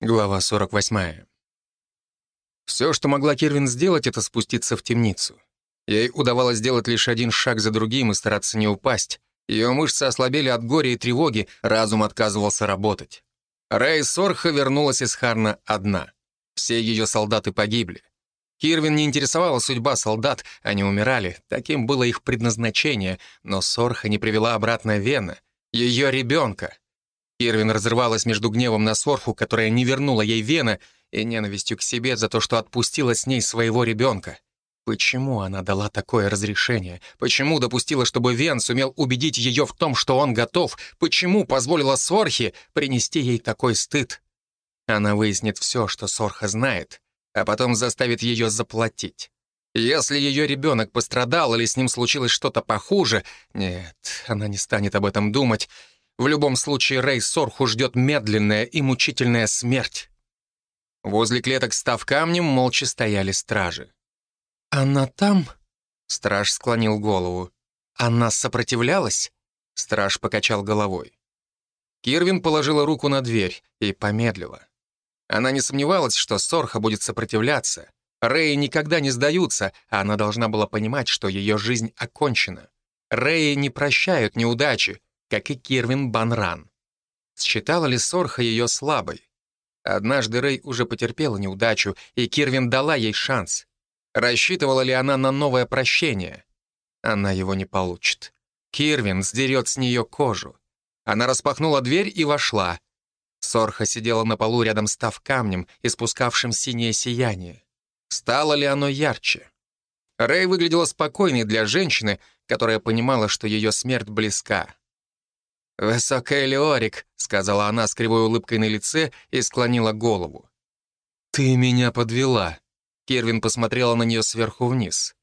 Глава 48. Все, что могла Кирвин сделать, это спуститься в темницу. Ей удавалось сделать лишь один шаг за другим и стараться не упасть. Ее мышцы ослабели от горя и тревоги, разум отказывался работать. Рэй Сорха вернулась из Харна одна. Все ее солдаты погибли. Кирвин не интересовала судьба солдат, они умирали, таким было их предназначение, но Сорха не привела обратно Вена, ее ребенка. Кирвин разрывалась между гневом на Сорху, которая не вернула ей Вена, и ненавистью к себе за то, что отпустила с ней своего ребенка. Почему она дала такое разрешение? Почему допустила, чтобы Вен сумел убедить ее в том, что он готов? Почему позволила Сорхе принести ей такой стыд? Она выяснит все, что Сорха знает, а потом заставит ее заплатить. Если ее ребенок пострадал или с ним случилось что-то похуже, нет, она не станет об этом думать. В любом случае, Рэй Сорху ждет медленная и мучительная смерть. Возле клеток, став камнем, молча стояли стражи. «Она там?» Страж склонил голову. «Она сопротивлялась?» Страж покачал головой. Кирвин положила руку на дверь и помедлила. Она не сомневалась, что Сорха будет сопротивляться. Рэи никогда не сдаются, а она должна была понимать, что ее жизнь окончена. Рэи не прощают неудачи, как и Кирвин Банран. Считала ли Сорха ее слабой? Однажды Рэй уже потерпела неудачу, и Кирвин дала ей шанс. Рассчитывала ли она на новое прощение? Она его не получит. Кирвин сдерет с нее кожу. Она распахнула дверь и вошла. Сорха сидела на полу рядом с тав камнем, испускавшим синее сияние. Стало ли оно ярче? Рэй выглядела спокойной для женщины, которая понимала, что ее смерть близка. «Высокая Леорик», — сказала она с кривой улыбкой на лице и склонила голову. «Ты меня подвела», — Кервин посмотрела на нее сверху вниз.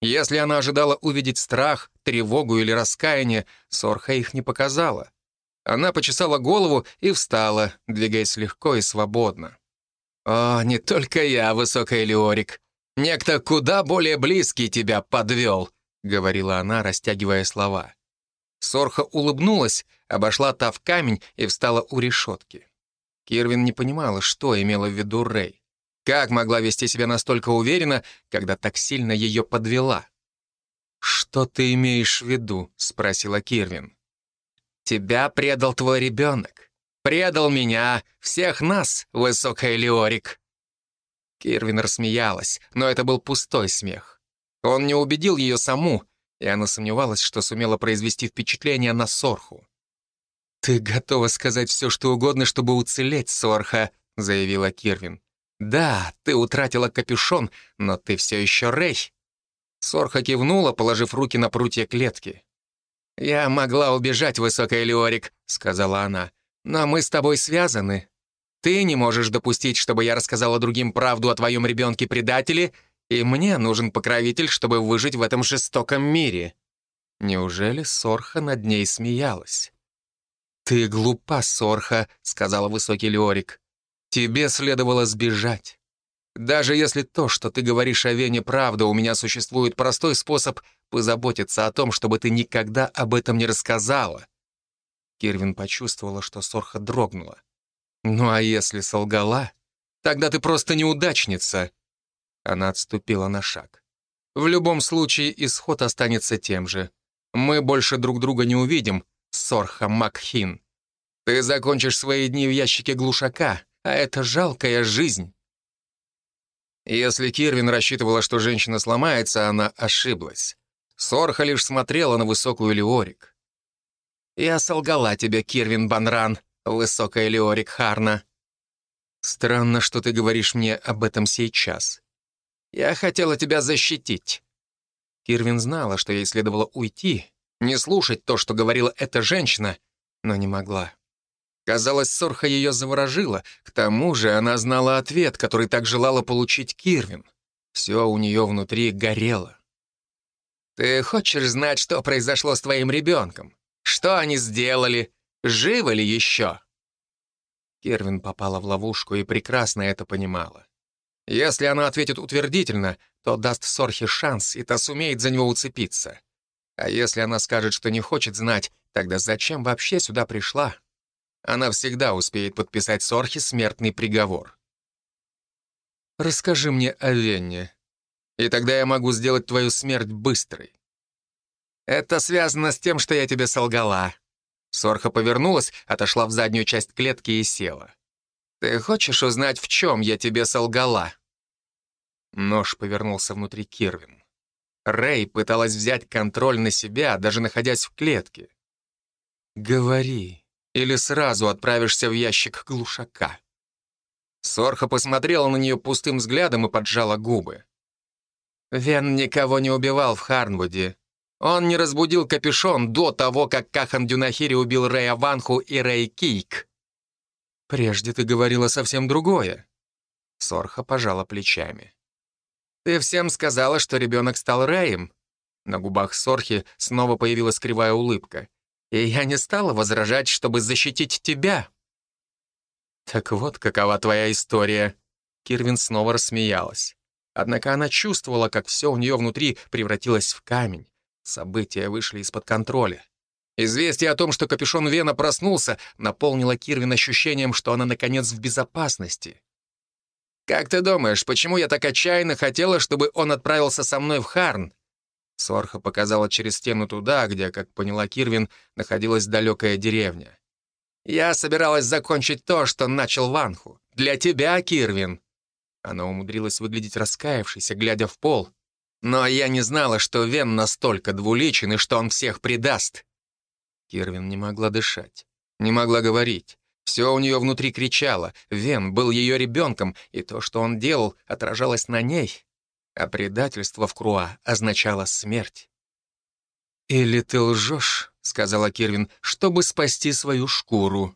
Если она ожидала увидеть страх, тревогу или раскаяние, Сорха их не показала. Она почесала голову и встала, двигаясь легко и свободно. «О, не только я, высокая Леорик. Некто куда более близкий тебя подвел», — говорила она, растягивая слова. Сорха улыбнулась, обошла Тав камень и встала у решетки. Кирвин не понимала, что имела в виду Рэй. Как могла вести себя настолько уверенно, когда так сильно ее подвела? «Что ты имеешь в виду?» — спросила Кирвин. «Тебя предал твой ребенок. Предал меня, всех нас, высокая Леорик». Кирвин рассмеялась, но это был пустой смех. Он не убедил ее саму, и она сомневалась, что сумела произвести впечатление на Сорху. «Ты готова сказать все, что угодно, чтобы уцелеть, Сорха», — заявила Кирвин. «Да, ты утратила капюшон, но ты все еще Рэй». Сорха кивнула, положив руки на прутья клетки. «Я могла убежать, высокая Леорик», — сказала она. «Но мы с тобой связаны. Ты не можешь допустить, чтобы я рассказала другим правду о твоем ребенке-предателе, и мне нужен покровитель, чтобы выжить в этом жестоком мире». Неужели Сорха над ней смеялась? «Ты глупа, Сорха», — сказала высокий Леорик. «Тебе следовало сбежать. Даже если то, что ты говоришь о Вене, правда, у меня существует простой способ позаботиться о том, чтобы ты никогда об этом не рассказала». Кирвин почувствовала, что Сорха дрогнула. «Ну а если солгала, тогда ты просто неудачница», она отступила на шаг. «В любом случае, исход останется тем же. Мы больше друг друга не увидим, Сорха Макхин. Ты закончишь свои дни в ящике глушака, а это жалкая жизнь». Если Кирвин рассчитывала, что женщина сломается, она ошиблась. Сорха лишь смотрела на высокую Леорик. «Я солгала тебе, Кирвин Банран, высокая Леорик Харна». «Странно, что ты говоришь мне об этом сейчас. Я хотела тебя защитить». Кирвин знала, что ей следовало уйти, не слушать то, что говорила эта женщина, но не могла. Казалось, Сорха ее заворожила. К тому же она знала ответ, который так желала получить Кирвин. Все у нее внутри горело. «Ты хочешь знать, что произошло с твоим ребенком? Что они сделали? Живы ли еще?» Кирвин попала в ловушку и прекрасно это понимала. Если она ответит утвердительно, то даст Сорхе шанс, и та сумеет за него уцепиться. А если она скажет, что не хочет знать, тогда зачем вообще сюда пришла? она всегда успеет подписать Сорхе смертный приговор. Расскажи мне о Венне, и тогда я могу сделать твою смерть быстрой. Это связано с тем, что я тебе солгала. Сорха повернулась, отошла в заднюю часть клетки и села. Ты хочешь узнать, в чем я тебе солгала? Нож повернулся внутри Кирвин. Рэй пыталась взять контроль на себя, даже находясь в клетке. «Говори, или сразу отправишься в ящик глушака». Сорха посмотрела на нее пустым взглядом и поджала губы. Вен никого не убивал в Харнвуде. Он не разбудил капюшон до того, как Кахан Дюнахири убил Рэя Ванху и Рэй Кийк. «Прежде ты говорила совсем другое». Сорха пожала плечами. «Ты всем сказала, что ребенок стал Рэем?» На губах Сорхи снова появилась кривая улыбка. «И я не стала возражать, чтобы защитить тебя». «Так вот какова твоя история». Кирвин снова рассмеялась. Однако она чувствовала, как все у нее внутри превратилось в камень. События вышли из-под контроля. Известие о том, что капюшон Вена проснулся, наполнило Кирвин ощущением, что она, наконец, в безопасности. «Как ты думаешь, почему я так отчаянно хотела, чтобы он отправился со мной в Харн?» Сорха показала через стену туда, где, как поняла Кирвин, находилась далекая деревня. «Я собиралась закончить то, что начал Ванху. Для тебя, Кирвин!» Она умудрилась выглядеть раскаявшейся, глядя в пол. «Но я не знала, что Вен настолько двуличен и что он всех предаст». Кирвин не могла дышать, не могла говорить. Все у нее внутри кричало. Вен был ее ребенком, и то, что он делал, отражалось на ней. А предательство в Круа означало смерть. «Или ты лжешь», — сказала Кирвин, — «чтобы спасти свою шкуру».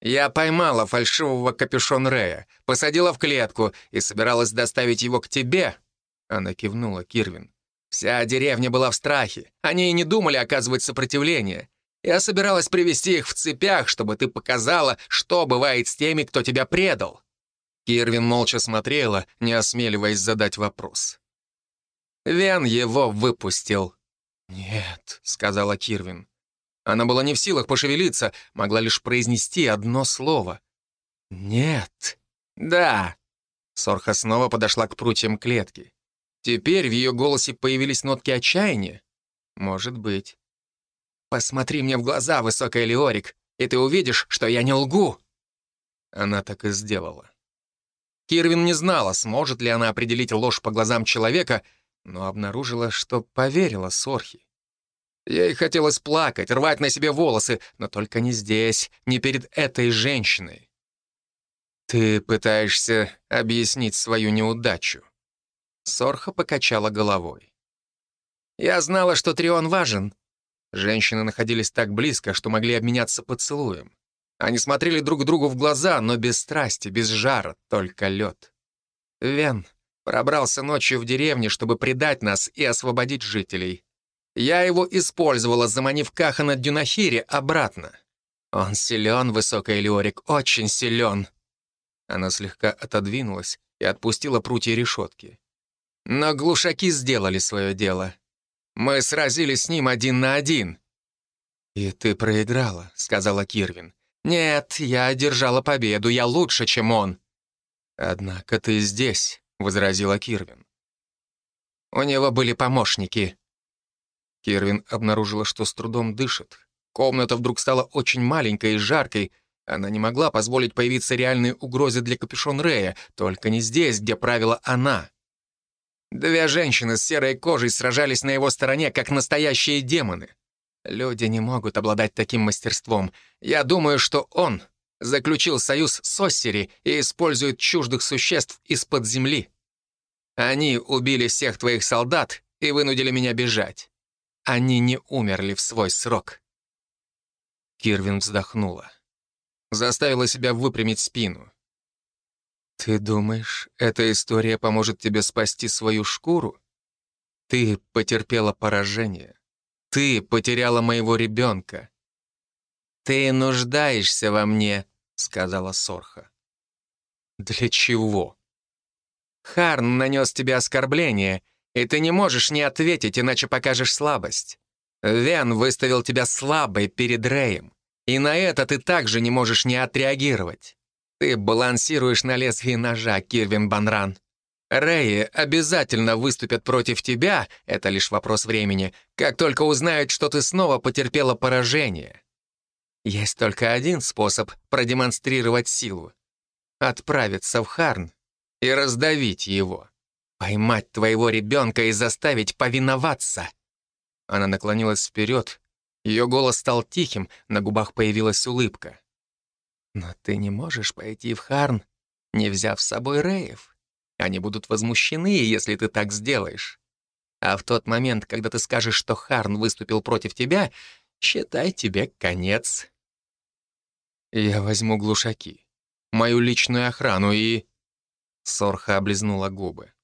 «Я поймала фальшивого капюшон Рея, посадила в клетку и собиралась доставить его к тебе», — она кивнула Кирвин. «Вся деревня была в страхе. Они и не думали оказывать сопротивление. Я собиралась привести их в цепях, чтобы ты показала, что бывает с теми, кто тебя предал». Кирвин молча смотрела, не осмеливаясь задать вопрос. «Вен его выпустил». «Нет», — сказала Кирвин. Она была не в силах пошевелиться, могла лишь произнести одно слово. «Нет». «Да». Сорха снова подошла к прутьям клетки. Теперь в ее голосе появились нотки отчаяния. Может быть. «Посмотри мне в глаза, высокая Леорик, и ты увидишь, что я не лгу!» Она так и сделала. Кирвин не знала, сможет ли она определить ложь по глазам человека, но обнаружила, что поверила Сорхи. Ей хотелось плакать, рвать на себе волосы, но только не здесь, не перед этой женщиной. «Ты пытаешься объяснить свою неудачу». Сорха покачала головой. «Я знала, что Трион важен, Женщины находились так близко, что могли обменяться поцелуем. Они смотрели друг другу в глаза, но без страсти, без жара, только лед. Вен пробрался ночью в деревню, чтобы предать нас и освободить жителей. Я его использовала, заманив Кахана Дюнахири обратно. Он силен, высокая Леорик, очень силен. Она слегка отодвинулась и отпустила прутья решетки. Но глушаки сделали свое дело. Мы сразились с ним один на один». «И ты проиграла», — сказала Кирвин. «Нет, я одержала победу, я лучше, чем он». «Однако ты здесь», — возразила Кирвин. «У него были помощники». Кирвин обнаружила, что с трудом дышит. Комната вдруг стала очень маленькой и жаркой. Она не могла позволить появиться реальной угрозе для капюшон Рея, только не здесь, где правила она. Две женщины с серой кожей сражались на его стороне, как настоящие демоны. Люди не могут обладать таким мастерством. Я думаю, что он заключил союз с Оссери и использует чуждых существ из-под земли. Они убили всех твоих солдат и вынудили меня бежать. Они не умерли в свой срок. Кирвин вздохнула. Заставила себя выпрямить спину. «Ты думаешь, эта история поможет тебе спасти свою шкуру? Ты потерпела поражение. Ты потеряла моего ребенка». «Ты нуждаешься во мне», — сказала Сорха. «Для чего?» «Харн нанес тебе оскорбление, и ты не можешь не ответить, иначе покажешь слабость. Вен выставил тебя слабой перед Рэем. И на это ты также не можешь не отреагировать. Ты балансируешь на лезвии ножа, Кирвин Банран. Рэи обязательно выступят против тебя, это лишь вопрос времени, как только узнают, что ты снова потерпела поражение. Есть только один способ продемонстрировать силу — отправиться в Харн и раздавить его. Поймать твоего ребенка и заставить повиноваться. Она наклонилась вперед. Ее голос стал тихим, на губах появилась улыбка. «Но ты не можешь пойти в Харн, не взяв с собой Реев. Они будут возмущены, если ты так сделаешь. А в тот момент, когда ты скажешь, что Харн выступил против тебя, считай тебе конец». «Я возьму глушаки, мою личную охрану и...» Сорха облизнула губы.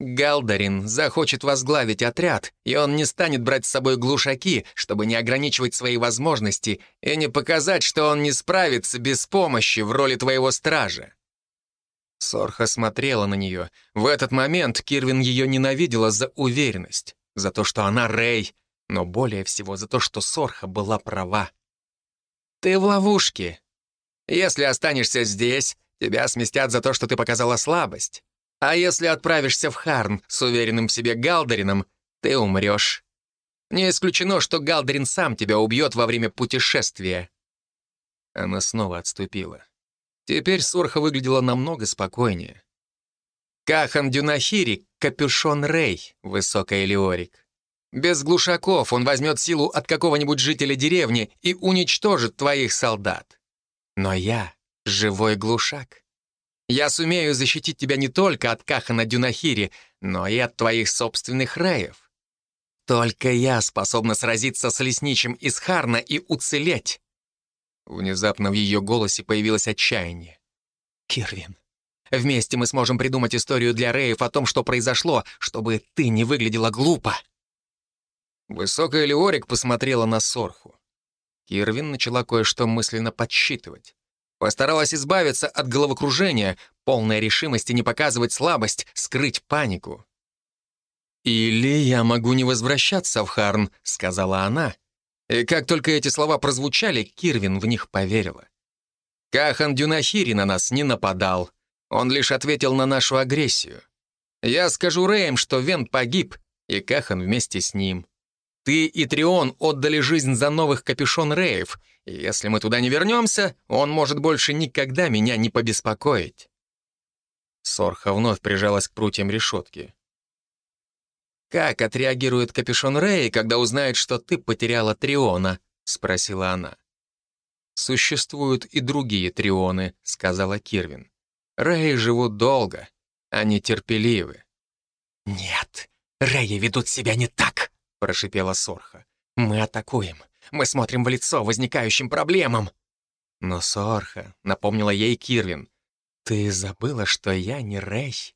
Галдарин захочет возглавить отряд, и он не станет брать с собой глушаки, чтобы не ограничивать свои возможности и не показать, что он не справится без помощи в роли твоего стража. Сорха смотрела на нее. В этот момент Кирвин ее ненавидела за уверенность, за то, что она Рэй, но более всего за то, что Сорха была права. «Ты в ловушке. Если останешься здесь, тебя сместят за то, что ты показала слабость. А если отправишься в Харн с уверенным в себе Галдарином, ты умрешь. Не исключено, что Галдарин сам тебя убьет во время путешествия». Она снова отступила. Теперь Сурха выглядела намного спокойнее. Кахан Дюнахири — капюшон Рей, высокая Леорик. Без глушаков он возьмет силу от какого-нибудь жителя деревни и уничтожит твоих солдат. Но я — живой глушак. Я сумею защитить тебя не только от Кахана Дюнахири, но и от твоих собственных раев. Только я способна сразиться с лесничим из Харна и уцелеть». Внезапно в ее голосе появилось отчаяние. «Кирвин, вместе мы сможем придумать историю для Реев о том, что произошло, чтобы ты не выглядела глупо». Высокая Леорик посмотрела на Сорху. Кирвин начала кое-что мысленно подсчитывать. Постаралась избавиться от головокружения, полной решимости не показывать слабость, скрыть панику. «Или я могу не возвращаться в Харн», — сказала она. И как только эти слова прозвучали, Кирвин в них поверила. Кахан Дюнахири на нас не нападал. Он лишь ответил на нашу агрессию. Я скажу Рэем, что Вен погиб, и Кахан вместе с ним. Ты и Трион отдали жизнь за новых капюшон Реев, если мы туда не вернемся, он может больше никогда меня не побеспокоить». Сорха вновь прижалась к прутьям решетки. «Как отреагирует капюшон Рэй, когда узнает, что ты потеряла Триона?» — спросила она. «Существуют и другие Трионы», — сказала Кирвин. «Рэи живут долго, они терпеливы». «Нет, Рэи ведут себя не так», — прошипела Сорха. «Мы атакуем. Мы смотрим в лицо возникающим проблемам». «Но, Сорха», — напомнила ей Кирвин, «ты забыла, что я не Рэй?»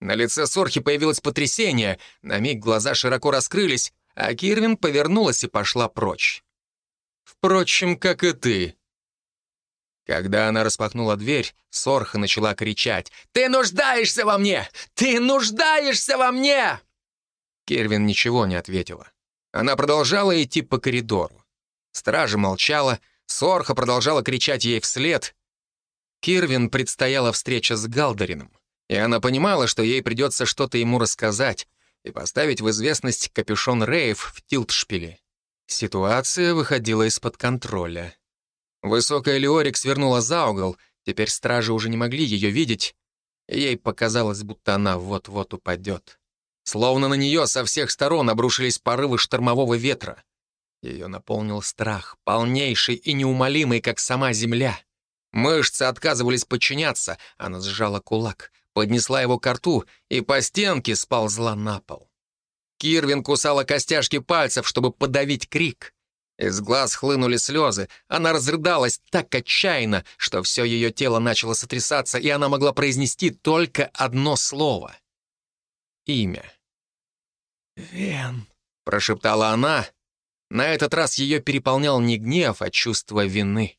На лице Сорхи появилось потрясение, на миг глаза широко раскрылись, а Кирвин повернулась и пошла прочь. «Впрочем, как и ты», когда она распахнула дверь, Сорха начала кричать. «Ты нуждаешься во мне! Ты нуждаешься во мне!» Кервин ничего не ответила. Она продолжала идти по коридору. Стража молчала, Сорха продолжала кричать ей вслед. Кирвин предстояла встреча с Галдарином, и она понимала, что ей придется что-то ему рассказать и поставить в известность капюшон Рейв в Тилтшпиле. Ситуация выходила из-под контроля. Высокая Леорик свернула за угол, теперь стражи уже не могли ее видеть, и ей показалось, будто она вот-вот упадет. Словно на нее со всех сторон обрушились порывы штормового ветра. Ее наполнил страх, полнейший и неумолимый, как сама земля. Мышцы отказывались подчиняться, она сжала кулак, поднесла его к рту и по стенке сползла на пол. Кирвин кусала костяшки пальцев, чтобы подавить крик. Из глаз хлынули слезы, она разрыдалась так отчаянно, что все ее тело начало сотрясаться, и она могла произнести только одно слово — имя. «Вен», — прошептала она. На этот раз ее переполнял не гнев, а чувство вины.